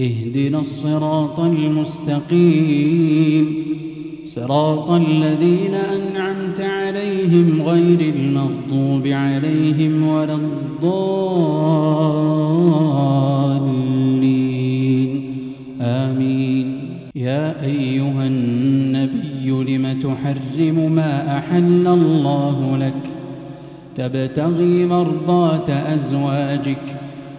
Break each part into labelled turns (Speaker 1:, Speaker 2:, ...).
Speaker 1: اهدنا الصراط المستقيم. صراط الذين أنعمت عليهم غير المغضوب عليهم ولا الضالين. آمين. يا أيها النبي لم تحرم ما أحل الله لك؟ تبتغي مرضات أزواجك.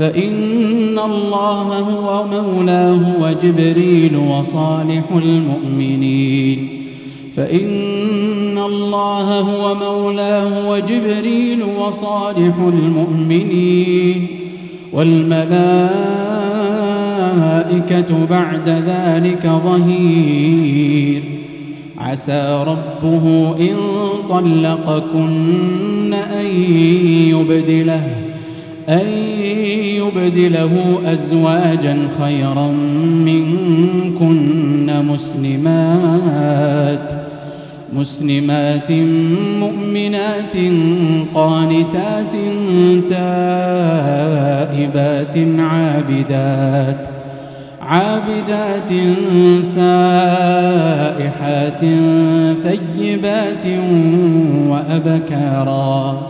Speaker 1: فإن الله هو مولاه وجبريل وصالح المؤمنين. فإن الله هو مولاه وجبريل وصالح المؤمنين. والملائكة بعد ذلك ظهير. عسى ربه إن طلقكن أن يبدله. أن يبدله أزواجا خيرا منكن مسلمات مسلمات مؤمنات قانتات تائبات عابدات عابدات سائحات ثيبات وأبكارا.